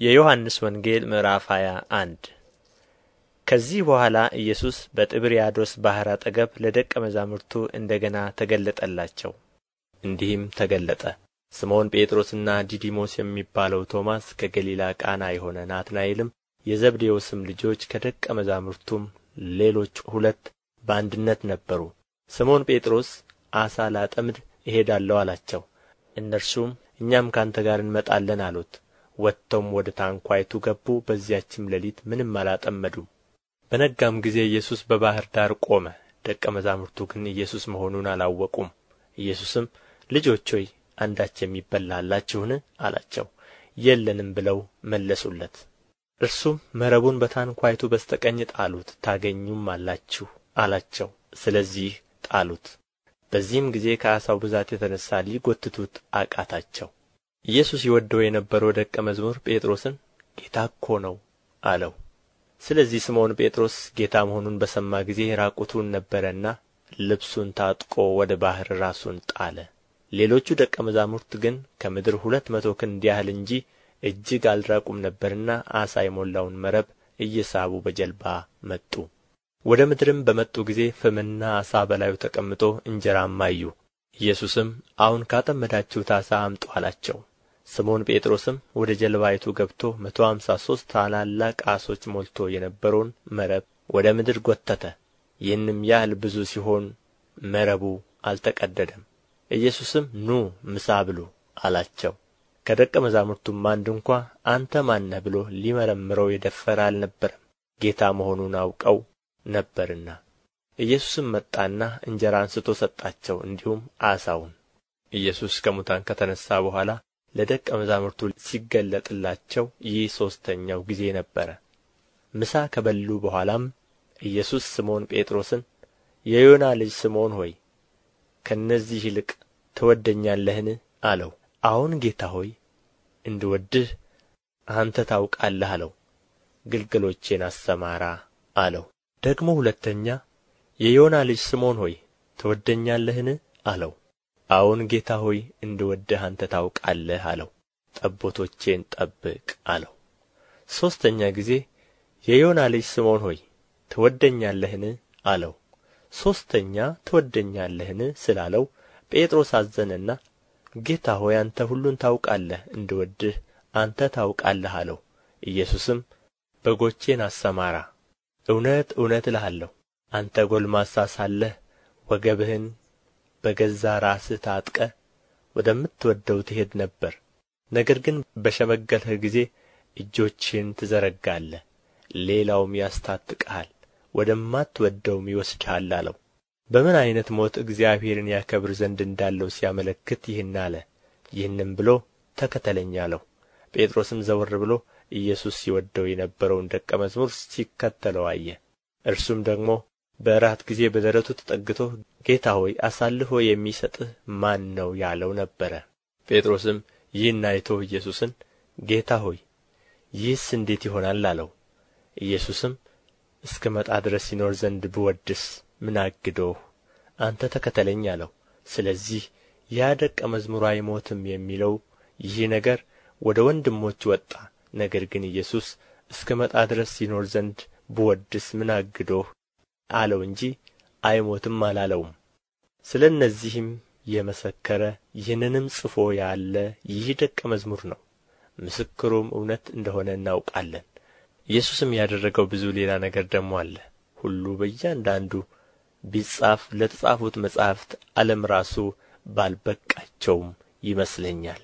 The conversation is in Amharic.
የዮሐንስ ወንጌል ምዕራፍ ሃያ አንድ ከዚህ በኋላ ኢየሱስ በጥብርያዶስ ባሕር አጠገብ ለደቀ መዛሙርቱ እንደ ገና ተገለጠላቸው። እንዲህም ተገለጠ። ስምዖን ጴጥሮስና ዲዲሞስ የሚባለው ቶማስ ከገሊላ ቃና የሆነ ናትናኤልም የዘብዴዎስም ልጆች ከደቀ መዛሙርቱም ሌሎች ሁለት በአንድነት ነበሩ። ስምዖን ጴጥሮስ ዓሣ ላጠምድ እሄዳለሁ አላቸው። እነርሱም እኛም ካንተ ጋር እንመጣለን አሉት ወጥተውም ወደ ታንኳይቱ ገቡ። በዚያችም ሌሊት ምንም አላጠመዱም። በነጋም ጊዜ ኢየሱስ በባሕር ዳር ቆመ። ደቀ መዛሙርቱ ግን ኢየሱስ መሆኑን አላወቁም። ኢየሱስም ልጆች ሆይ አንዳች የሚበላ አላቸው። የለንም ብለው መለሱለት። እርሱም መረቡን በታንኳይቱ በስተ ቀኝ ጣሉት ታገኙም አላችሁ አላቸው። ስለዚህ ጣሉት። በዚህም ጊዜ ከዓሣው ብዛት የተነሣ ሊጐትቱት አቃታቸው ኢየሱስ ይወደው የነበረው ደቀ መዝሙር ጴጥሮስን ጌታ እኮ ነው አለው። ስለዚህ ስምዖን ጴጥሮስ ጌታ መሆኑን በሰማ ጊዜ ራቁቱን ነበረና ልብሱን ታጥቆ ወደ ባሕር ራሱን ጣለ። ሌሎቹ ደቀ መዛሙርት ግን ከምድር ሁለት መቶ ክንድ ያህል እንጂ እጅግ አልራቁም ነበርና ዓሣ የሞላውን መረብ እየሳቡ በጀልባ መጡ። ወደ ምድርም በመጡ ጊዜ ፍምና ዓሣ በላዩ ተቀምጦ እንጀራም አዩ። ኢየሱስም አሁን ካጠመዳችሁት ዓሣ አምጡ አላቸው ስምዖን ጴጥሮስም ወደ ጀልባይቱ ገብቶ መቶ አምሳ ሦስት ታላላቅ ዓሦች ሞልቶ የነበረውን መረብ ወደ ምድር ጐተተ። ይህንም ያህል ብዙ ሲሆን መረቡ አልተቀደደም። ኢየሱስም ኑ ምሳ ብሉ አላቸው። ከደቀ መዛሙርቱም አንድ እንኳ አንተ ማን ብሎ ሊመረምረው የደፈረ አልነበረም። ጌታ መሆኑን አውቀው ነበርና። ኢየሱስም መጣና እንጀራ አንሥቶ ሰጣቸው እንዲሁም ዓሣውን። ኢየሱስ ከሙታን ከተነሣ በኋላ ለደቀ መዛሙርቱ ሲገለጥላቸው ይህ ሦስተኛው ጊዜ ነበረ። ምሳ ከበሉ በኋላም ኢየሱስ ስምዖን ጴጥሮስን የዮና ልጅ ስምዖን ሆይ ከእነዚህ ይልቅ ትወደኛለህን? አለው። አዎን ጌታ ሆይ እንድወድህ አንተ ታውቃለህ አለው። ግልገሎቼን አሰማራ አለው። ደግሞ ሁለተኛ የዮና ልጅ ስምዖን ሆይ ትወደኛለህን? አለው አዎን ጌታ ሆይ እንድወድህ አንተ ታውቃለህ አለው። ጠቦቶቼን ጠብቅ አለው። ሦስተኛ ጊዜ የዮና ልጅ ስምዖን ሆይ ትወደኛለህን አለው። ሦስተኛ ትወደኛለህን ስላለው ጴጥሮስ አዘነና ጌታ ሆይ አንተ ሁሉን ታውቃለህ እንድወድህ አንተ ታውቃለህ አለው። ኢየሱስም በጎቼን አሰማራ እውነት እውነት እልሃለሁ አንተ ጐልማሳ ሳለህ ወገብህን በገዛ ራስህ ታጥቀህ ወደምትወደው ትሄድ ነበር። ነገር ግን በሸመገልህ ጊዜ እጆችህን ትዘረጋለህ ሌላውም ያስታጥቅሃል ወደማትወደውም ይወስድሃል አለው። በምን ዓይነት ሞት እግዚአብሔርን ያከብር ዘንድ እንዳለው ሲያመለክት ይህን አለ። ይህንም ብሎ ተከተለኝ አለው። ጴጥሮስም ዘወር ብሎ ኢየሱስ ሲወደው የነበረውን ደቀ መዝሙር ሲከተለው አየ። እርሱም ደግሞ በእራት ጊዜ በደረቱ ተጠግቶ ጌታ ሆይ አሳልፎ የሚሰጥህ ማን ነው ያለው ነበረ። ጴጥሮስም ይህን አይቶ ኢየሱስን ጌታ ሆይ ይህስ እንዴት ይሆናል አለው። ኢየሱስም እስክመጣ ድረስ ይኖር ዘንድ ብወድስ ምን አግዶህ? አንተ ተከተለኝ አለው። ስለዚህ ያ ደቀ መዝሙር አይሞትም የሚለው ይህ ነገር ወደ ወንድሞች ወጣ። ነገር ግን ኢየሱስ እስክመጣ ድረስ ይኖር ዘንድ ብወድስ ምን አግዶህ? አለው እንጂ አይሞትም አላለውም። ስለ እነዚህም የመሰከረ ይህንንም ጽፎ ያለ ይህ ደቀ መዝሙር ነው። ምስክሩም እውነት እንደሆነ እናውቃለን። ኢየሱስም ያደረገው ብዙ ሌላ ነገር ደግሞ አለ። ሁሉ በእያንዳንዱ ቢጻፍ ለተጻፉት መጻሕፍት ዓለም ራሱ ባልበቃቸውም ይመስለኛል